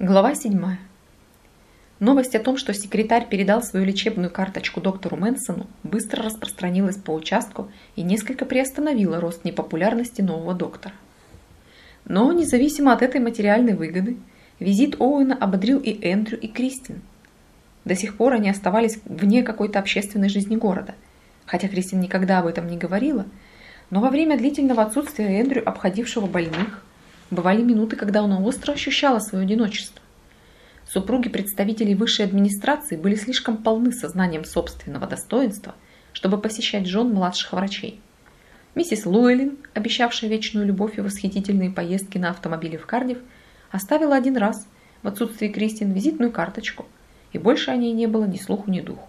Глава 7. Новость о том, что секретарь передал свою лечебную карточку доктору Мэнсону, быстро распространилась по участку и несколько приостановила рост непопулярности нового доктора. Но, независимо от этой материальной выгоды, визит Оуэна ободрил и Эндрю, и Кристин. До сих пор они оставались вне какой-то общественной жизни города, хотя Кристин никогда об этом не говорила, но во время длительного отсутствия Эндрю, обходившего больных, Бывали минуты, когда она остро ощущала свое одиночество. Супруги представителей высшей администрации были слишком полны сознанием собственного достоинства, чтобы посещать жен младших врачей. Миссис Луэлин, обещавшая вечную любовь и восхитительные поездки на автомобиле в Кардив, оставила один раз, в отсутствие Кристин, визитную карточку, и больше о ней не было ни слуху, ни духу.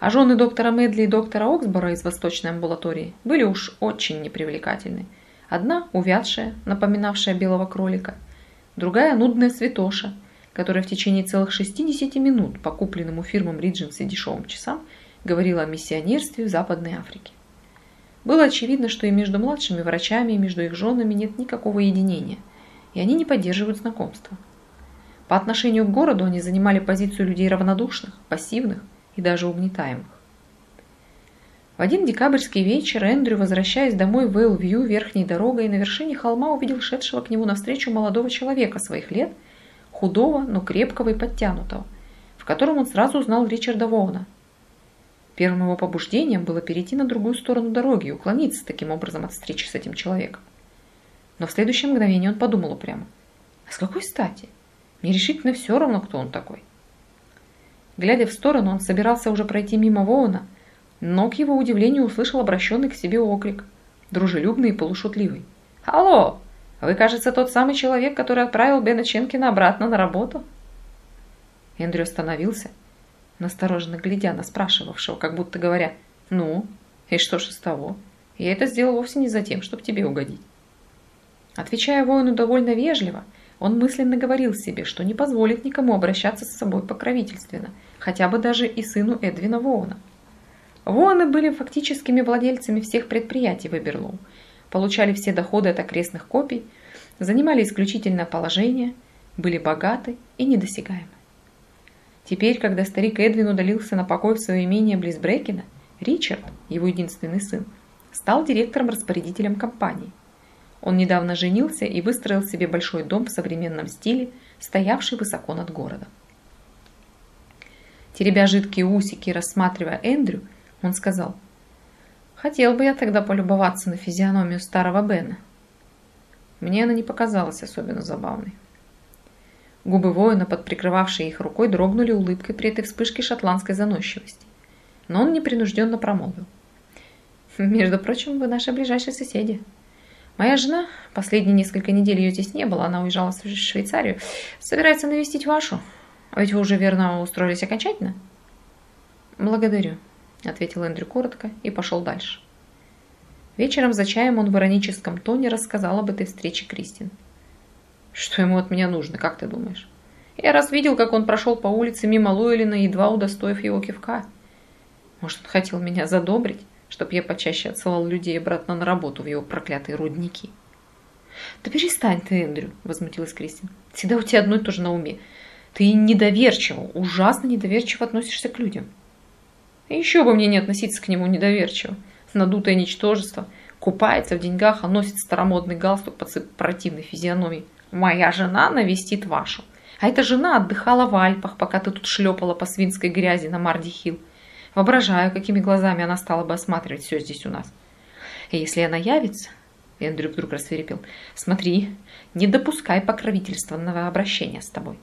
А жены доктора Медли и доктора Оксбора из восточной амбулатории были уж очень непривлекательны – Одна увядшая, напоминавшая белого кролика, другая нудная святоша, которая в течение целых 60 минут по купленным у фирмам Ридженси дешевым часам говорила о миссионерстве в Западной Африке. Было очевидно, что и между младшими врачами, и между их женами нет никакого единения, и они не поддерживают знакомства. По отношению к городу они занимали позицию людей равнодушных, пассивных и даже угнетаемых. В один декабрьский вечер Эндрю, возвращаясь домой в Эйлвью верхней дорогой, на вершине холма увидел шедшего к нему навстречу молодого человека своих лет, худого, но крепкого и подтянутого, в котором он сразу узнал Ричарда Воуна. Первым его побуждением было перейти на другую сторону дороги и уклониться таким образом от встречи с этим человеком. Но в следующее мгновение он подумал упрямо. А с какой стати? Мне решительно все равно, кто он такой. Глядя в сторону, он собирался уже пройти мимо Воуна, но к его удивлению услышал обращенный к себе окрик, дружелюбный и полушутливый. «Алло! Вы, кажется, тот самый человек, который отправил Бена Ченкина обратно на работу?» Эндрю остановился, настороженно глядя на спрашивавшего, как будто говоря, «Ну, и что ж из того? Я это сделал вовсе не за тем, чтобы тебе угодить». Отвечая воину довольно вежливо, он мысленно говорил себе, что не позволит никому обращаться с собой покровительственно, хотя бы даже и сыну Эдвина Воуна. Воины были фактическими владельцами всех предприятий в Эберлоу, получали все доходы от окрестных копий, занимали исключительное положение, были богаты и недосягаемы. Теперь, когда старик Эдвин удалился на покой в свое имение близ Брекена, Ричард, его единственный сын, стал директором-распорядителем компании. Он недавно женился и выстроил себе большой дом в современном стиле, стоявший высоко над городом. Теребя жидкие усики рассматривая Эндрю, он сказал, «Хотел бы я тогда полюбоваться на физиономию старого Бена». Мне она не показалась особенно забавной. Губы воина, подприкрывавшие их рукой, дрогнули улыбкой при этой вспышке шотландской заносчивости. Но он непринужденно промолвил. «Между прочим, вы наши ближайшие соседи. Моя жена, последние несколько недель ее здесь не было, она уезжала в Швейцарию, собирается навестить вашу. А ведь вы уже верно устроились окончательно?» «Благодарю», ответил Эндрю коротко и пошел дальше. Вечером за чаем он в ироническом тоне рассказал об этой встрече Кристин. «Что ему от меня нужно, как ты думаешь? Я раз видел, как он прошел по улице мимо Луэлина, едва удостоив его кивка. Может, он хотел меня задобрить, чтоб я почаще отсылал людей обратно на работу в его проклятые рудники?» «Да перестань ты, Эндрю», — возмутилась Кристин. «Всегда у тебя одно и то же на уме. Ты недоверчиво, ужасно недоверчиво относишься к людям». Еще бы мне не относиться к нему недоверчиво. Надутое ничтожество. Купается в деньгах, а носит старомодный галстук под противной физиономией. Моя жена навестит вашу. А эта жена отдыхала в Альпах, пока ты тут шлепала по свинской грязи на Марди-Хилл. Воображаю, какими глазами она стала бы осматривать все здесь у нас. И если она явится... Эндрю вдруг рассверепел. Смотри, не допускай покровительственного обращения с тобой.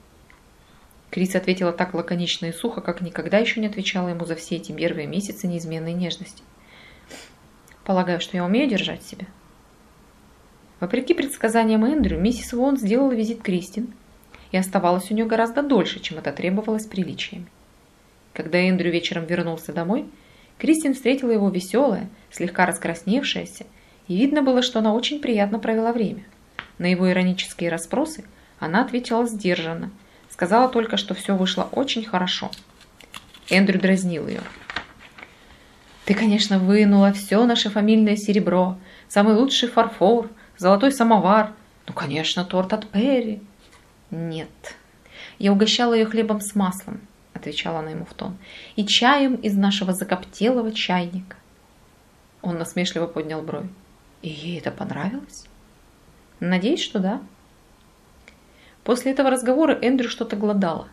Крис ответила так лаконично и сухо, как никогда еще не отвечала ему за все эти первые месяцы неизменной нежности. «Полагаю, что я умею держать себя?» Вопреки предсказаниям Эндрю, миссис Вон сделала визит Кристин и оставалась у нее гораздо дольше, чем это требовалось приличиями. Когда Эндрю вечером вернулся домой, Кристин встретила его веселая, слегка раскрасневшаяся, и видно было, что она очень приятно провела время. На его иронические расспросы она отвечала сдержанно – Сказала только, что все вышло очень хорошо. Эндрю дразнил ее. «Ты, конечно, вынула все наше фамильное серебро, самый лучший фарфор, золотой самовар, ну, конечно, торт от Перри». Нет. Я угощала ее хлебом с маслом, отвечала она ему в тон, и чаем из нашего закоптелого чайника. Он насмешливо поднял бровь. И ей это понравилось? Надеюсь, что да. После этого разговора Эндрю что-то глодало.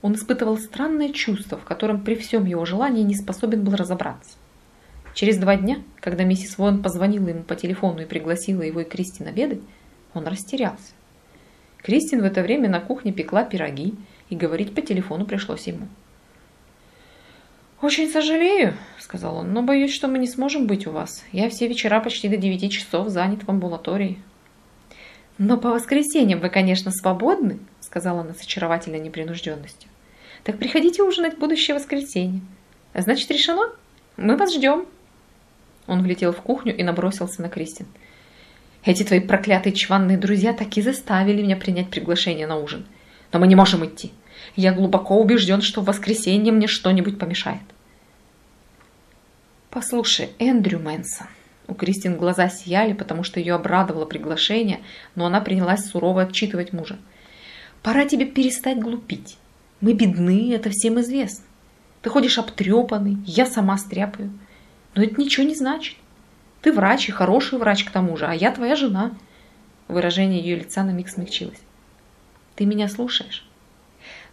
Он испытывал странное чувство, в котором при всем его желании не способен был разобраться. Через два дня, когда миссис Вон позвонила ему по телефону и пригласила его и Кристин обедать, он растерялся. Кристин в это время на кухне пекла пироги, и говорить по телефону пришлось ему. «Очень сожалею», — сказал он, — «но боюсь, что мы не сможем быть у вас. Я все вечера почти до девяти часов занят в амбулатории». «Но по воскресеньям вы, конечно, свободны», — сказала она с очаровательной непринужденностью. «Так приходите ужинать в будущее воскресенье. Значит, решено? Мы вас ждем». Он влетел в кухню и набросился на Кристин. «Эти твои проклятые чванные друзья так и заставили меня принять приглашение на ужин. Но мы не можем идти. Я глубоко убежден, что в воскресенье мне что-нибудь помешает. «Послушай, Эндрю Мэнсон». У Кристин глаза сияли, потому что ее обрадовало приглашение, но она принялась сурово отчитывать мужа. «Пора тебе перестать глупить. Мы бедны, это всем известно. Ты ходишь обтрепанный, я сама стряпаю. Но это ничего не значит. Ты врач и хороший врач к тому же, а я твоя жена». Выражение ее лица на миг смягчилось. «Ты меня слушаешь?»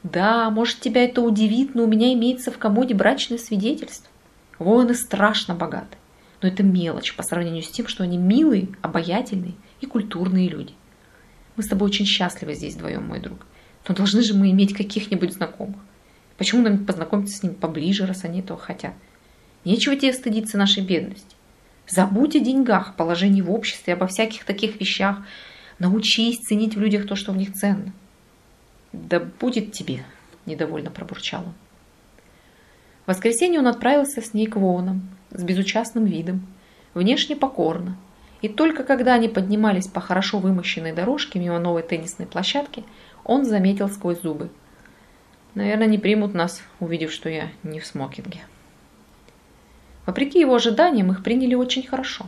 «Да, может, тебя это удивит, но у меня имеется в комоде брачное свидетельство. Воины страшно богаты, но это мелочь по сравнению с тем, что они милые, обаятельные и культурные люди. Мы с тобой очень счастливы здесь вдвоем, мой друг. Но должны же мы иметь каких-нибудь знакомых. Почему нам познакомиться с ними поближе, раз они этого хотят? Нечего тебе стыдиться нашей бедности. Забудь о деньгах, положении в обществе, обо всяких таких вещах. Научись ценить в людях то, что в них ценно. Да будет тебе, недовольно пробурчал он воскресенье он отправился с ней к Воонам, с безучастным видом, внешне покорно. И только когда они поднимались по хорошо вымощенной дорожке мимо новой теннисной площадки, он заметил сквозь зубы. Наверное, не примут нас, увидев, что я не в смокинге. Вопреки его ожиданиям, их приняли очень хорошо.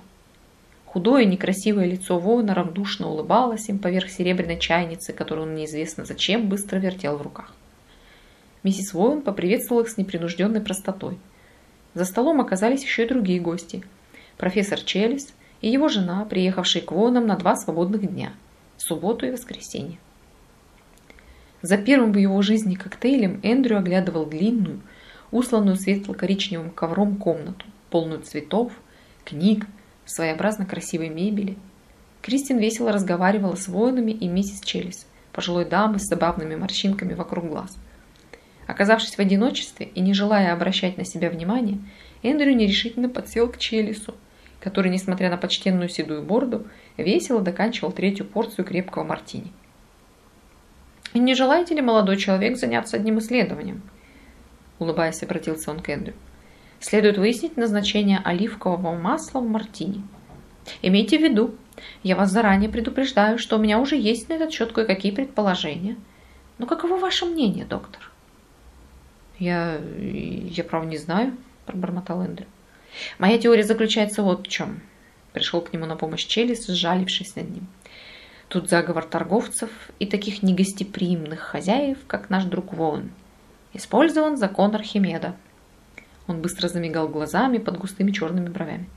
Худое некрасивое лицо воина равнодушно улыбалось им поверх серебряной чайницы, которую он неизвестно зачем быстро вертел в руках. Миссис Воун поприветствовала их с непринужденной простотой. За столом оказались еще и другие гости. Профессор Челлис и его жена, приехавшие к Воунам на два свободных дня – субботу и воскресенье. За первым в его жизни коктейлем Эндрю оглядывал длинную, усланную светло-коричневым ковром комнату, полную цветов, книг, своеобразно красивой мебели. Кристин весело разговаривала с воинами и миссис Челлис, пожилой дамой с забавными морщинками вокруг глаз – Оказавшись в одиночестве и не желая обращать на себя внимания, Эндрю нерешительно подсел к Челису, который, несмотря на почтенную седую бороду, весело доканчивал третью порцию крепкого мартини. «Не желаете ли, молодой человек, заняться одним исследованием?» Улыбаясь, обратился он к Эндрю. «Следует выяснить назначение оливкового масла в мартини. Имейте в виду, я вас заранее предупреждаю, что у меня уже есть на этот счет кое-какие предположения. Но каково ваше мнение, доктор?» Я, я правда не знаю, пробормотал Эндрю. Моя теория заключается вот в чем. Пришел к нему на помощь Челлис, сжалившись над ним. Тут заговор торговцев и таких негостеприимных хозяев, как наш друг Воун. Использован закон Архимеда. Он быстро замигал глазами под густыми черными бровями.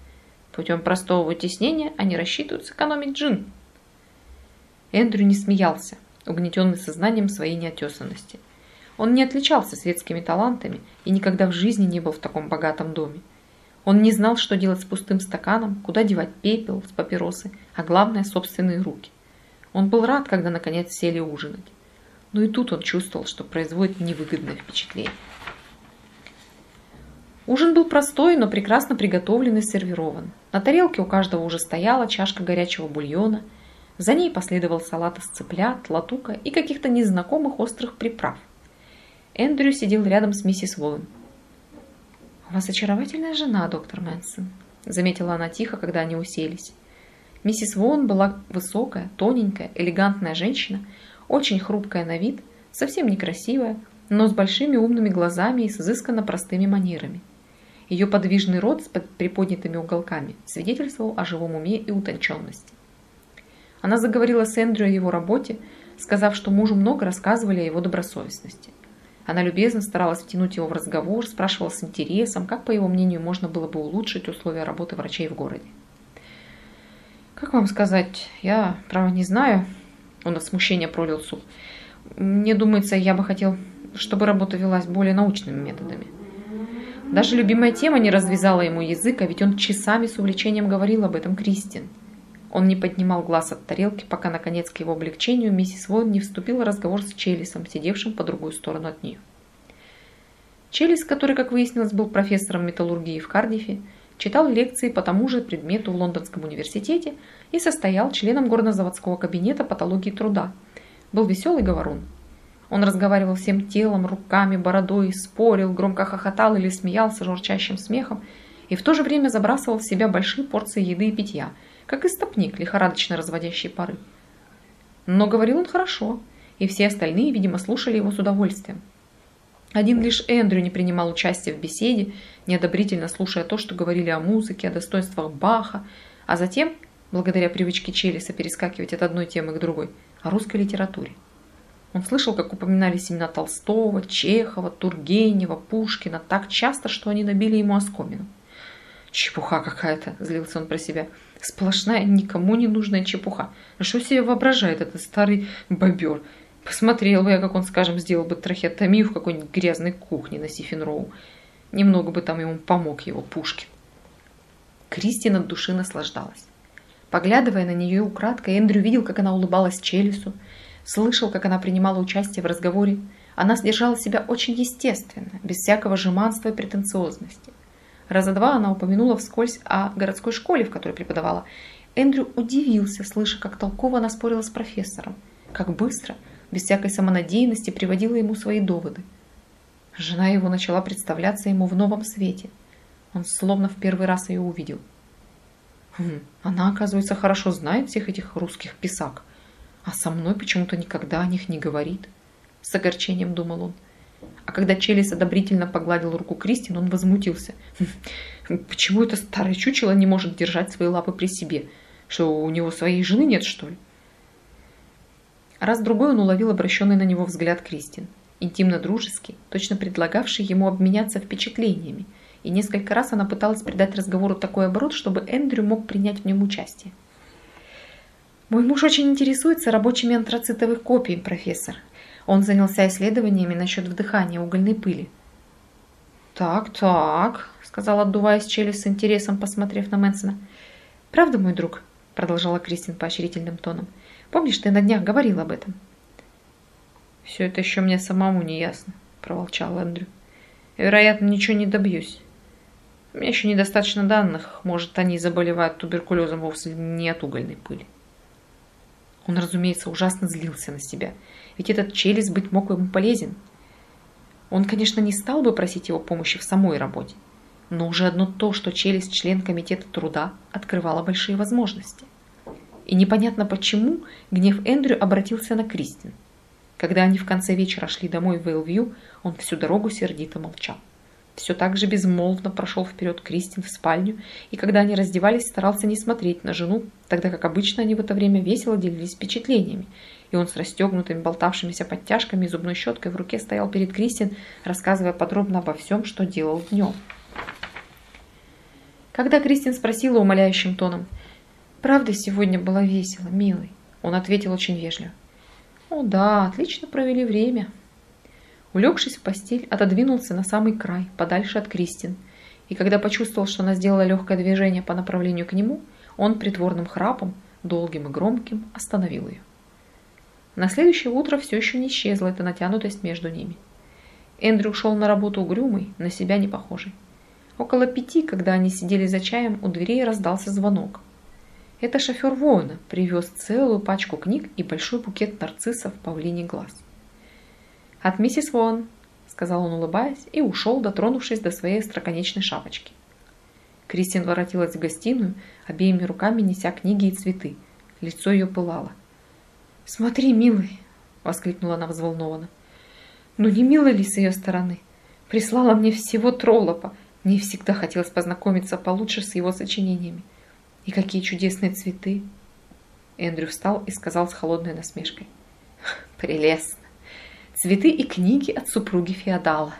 Путем простого вытеснения они рассчитывают сэкономить джин. Эндрю не смеялся, угнетенный сознанием своей неотесанности. Он не отличался светскими талантами и никогда в жизни не был в таком богатом доме. Он не знал, что делать с пустым стаканом, куда девать пепел с папиросы, а главное – собственные руки. Он был рад, когда наконец сели ужинать. Но и тут он чувствовал, что производит невыгодное впечатление. Ужин был простой, но прекрасно приготовлен и сервирован. На тарелке у каждого уже стояла чашка горячего бульона. За ней последовал салат из цыплят, латука и каких-то незнакомых острых приправ – Эндрю сидел рядом с миссис Уоллен. «У вас очаровательная жена, доктор Мэнсон», — заметила она тихо, когда они уселись. Миссис Вон была высокая, тоненькая, элегантная женщина, очень хрупкая на вид, совсем некрасивая, но с большими умными глазами и с изысканно простыми манерами. Ее подвижный рот с приподнятыми уголками свидетельствовал о живом уме и утонченности. Она заговорила с Эндрю о его работе, сказав, что мужу много рассказывали о его добросовестности. Она любезно старалась втянуть его в разговор, спрашивала с интересом, как, по его мнению, можно было бы улучшить условия работы врачей в городе. «Как вам сказать? Я, право, не знаю». Он от смущения пролил суп. «Мне думается, я бы хотел, чтобы работа велась более научными методами». Даже любимая тема не развязала ему язык, а ведь он часами с увлечением говорил об этом Кристин. Он не поднимал глаз от тарелки, пока, наконец, к его облегчению миссис Вон не вступила в разговор с Челлисом, сидевшим по другую сторону от нее. Челлис, который, как выяснилось, был профессором металлургии в Кардифе, читал лекции по тому же предмету в Лондонском университете и состоял членом горнозаводского кабинета патологии труда. Был веселый говорун. Он разговаривал всем телом, руками, бородой, спорил, громко хохотал или смеялся журчащим смехом и в то же время забрасывал в себя большие порции еды и питья – как истопник, лихорадочно разводящий пары. Но говорил он хорошо, и все остальные, видимо, слушали его с удовольствием. Один лишь Эндрю не принимал участия в беседе, неодобрительно слушая то, что говорили о музыке, о достоинствах Баха, а затем, благодаря привычке Челиса перескакивать от одной темы к другой, о русской литературе. Он слышал, как упоминались имена Толстого, Чехова, Тургенева, Пушкина так часто, что они набили ему оскомину. «Чепуха какая-то», – злился он про себя. «Сплошная, никому не нужная чепуха. А что себе воображает этот старый бобер? Посмотрел бы я, как он, скажем, сделал бы трахеотомию в какой-нибудь грязной кухне на Сифенроу. Немного бы там ему помог его Пушкин». Кристина от души наслаждалась. Поглядывая на нее украдкой, Эндрю видел, как она улыбалась Челюсу, слышал, как она принимала участие в разговоре. Она сдержала себя очень естественно, без всякого жеманства и претенциозности. Раза два она упомянула вскользь о городской школе, в которой преподавала. Эндрю удивился, слыша, как толково она спорила с профессором, как быстро, без всякой самонадеянности, приводила ему свои доводы. Жена его начала представляться ему в новом свете. Он словно в первый раз ее увидел. Хм, она, оказывается, хорошо знает всех этих русских писак, а со мной почему-то никогда о них не говорит. С огорчением думал он. А когда Челис одобрительно погладил руку Кристин, он возмутился. «Хм, почему это старое чучело не может держать свои лапы при себе? Что, у него своей жены нет, что ли? Раз-другой он уловил обращенный на него взгляд Кристин. Интимно-дружеский, точно предлагавший ему обменяться впечатлениями. И несколько раз она пыталась придать разговору такой оборот, чтобы Эндрю мог принять в нем участие. «Мой муж очень интересуется рабочими антрацитовых копий, профессор», он занялся исследованиями насчет вдыхания угольной пыли. «Так, так», — сказал, отдуваясь челюсть с интересом, посмотрев на Мэнсона. «Правда, мой друг?» — продолжала Кристин поощрительным тоном. «Помнишь, ты на днях говорил об этом?» «Все это еще мне самому не ясно», — проволчал Эндрю. «Вероятно, ничего не добьюсь. У меня еще недостаточно данных. Может, они заболевают туберкулезом вовсе не от угольной пыли». Он, разумеется, ужасно злился на себя — ведь этот челюсть быть мог ему полезен. Он, конечно, не стал бы просить его помощи в самой работе, но уже одно то, что челюсть член комитета труда, открывало большие возможности. И непонятно почему гнев Эндрю обратился на Кристин. Когда они в конце вечера шли домой в Вейлвью, он всю дорогу сердито молчал. Все так же безмолвно прошел вперед Кристин в спальню, и когда они раздевались, старался не смотреть на жену, тогда как обычно они в это время весело делились впечатлениями и он с расстегнутыми болтавшимися подтяжками и зубной щеткой в руке стоял перед Кристин, рассказывая подробно обо всем, что делал днем. Когда Кристин спросила умоляющим тоном, «Правда, сегодня было весело, милый?» Он ответил очень вежливо. «О да, отлично провели время». Улегшись в постель, отодвинулся на самый край, подальше от Кристин, и когда почувствовал, что она сделала легкое движение по направлению к нему, он притворным храпом, долгим и громким, остановил ее. На следующее утро все еще не исчезла эта натянутость между ними. Эндрю ушел на работу угрюмый, на себя не похожий. Около пяти, когда они сидели за чаем, у дверей раздался звонок. Это шофер воина привез целую пачку книг и большой букет нарциссов павлиний глаз. «От миссис Вон», — сказал он, улыбаясь, и ушел, дотронувшись до своей остроконечной шапочки. Кристин воротилась в гостиную, обеими руками неся книги и цветы. Лицо ее пылало. «Смотри, милый!» — воскликнула она взволнованно. «Ну не мило ли с ее стороны? Прислала мне всего Троллопа. Мне всегда хотелось познакомиться получше с его сочинениями. И какие чудесные цветы!» Эндрю встал и сказал с холодной насмешкой. Прелестно. Цветы и книги от супруги Феодала.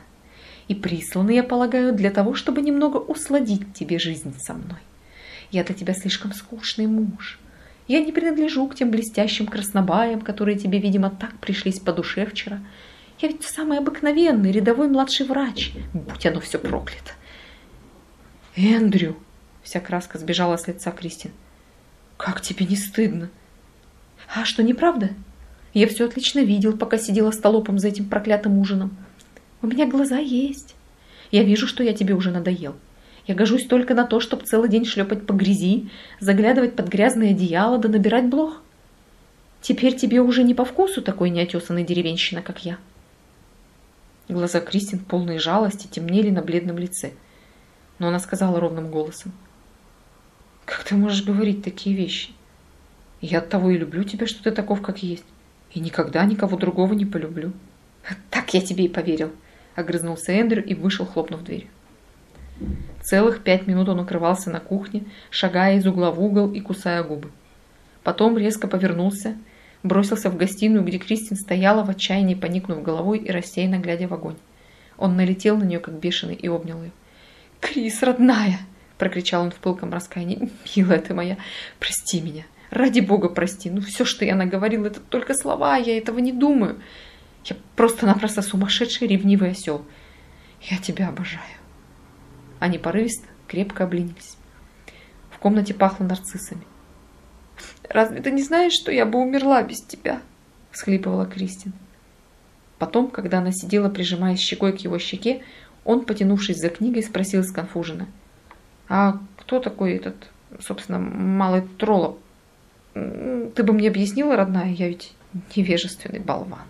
И присланы, я полагаю, для того, чтобы немного усладить тебе жизнь со мной. Я для тебя слишком скучный муж. Я не принадлежу к тем блестящим краснобаям, которые тебе, видимо, так пришлись по душе вчера. Я ведь самый обыкновенный рядовой младший врач. Будь оно все проклято. Эндрю, вся краска сбежала с лица Кристин. Как тебе не стыдно? А что, неправда? Я все отлично видел, пока сидела столопом за этим проклятым ужином. У меня глаза есть. Я вижу, что я тебе уже надоел. Я гожусь только на то, чтобы целый день шлепать по грязи, заглядывать под грязное одеяло да набирать блох. Теперь тебе уже не по вкусу такой неотесанный деревенщина, как я. Глаза Кристин, полные жалости, темнели на бледном лице. Но она сказала ровным голосом. «Как ты можешь говорить такие вещи? Я от того и люблю тебя, что ты таков, как есть. И никогда никого другого не полюблю». «Так я тебе и поверил», — огрызнулся Эндрю и вышел, хлопнув дверью. Целых пять минут он укрывался на кухне, шагая из угла в угол и кусая губы. Потом резко повернулся, бросился в гостиную, где Кристин стояла в отчаянии, поникнув головой и рассеянно глядя в огонь. Он налетел на нее, как бешеный, и обнял ее. «Крис, родная!» – прокричал он в пылком раскаянии. «Милая ты моя, прости меня! Ради бога, прости! Ну, все, что я наговорил, это только слова, я этого не думаю. Я просто-напросто сумасшедший ревнивый осел. Я тебя обожаю!» Они порывисто, крепко обленились. В комнате пахло нарциссами. «Разве ты не знаешь, что я бы умерла без тебя?» – всхлипывала Кристин. Потом, когда она сидела, прижимаясь щекой к его щеке, он, потянувшись за книгой, спросил сконфуженно. «А кто такой этот, собственно, малый троллоп? Ты бы мне объяснила, родная, я ведь невежественный болван».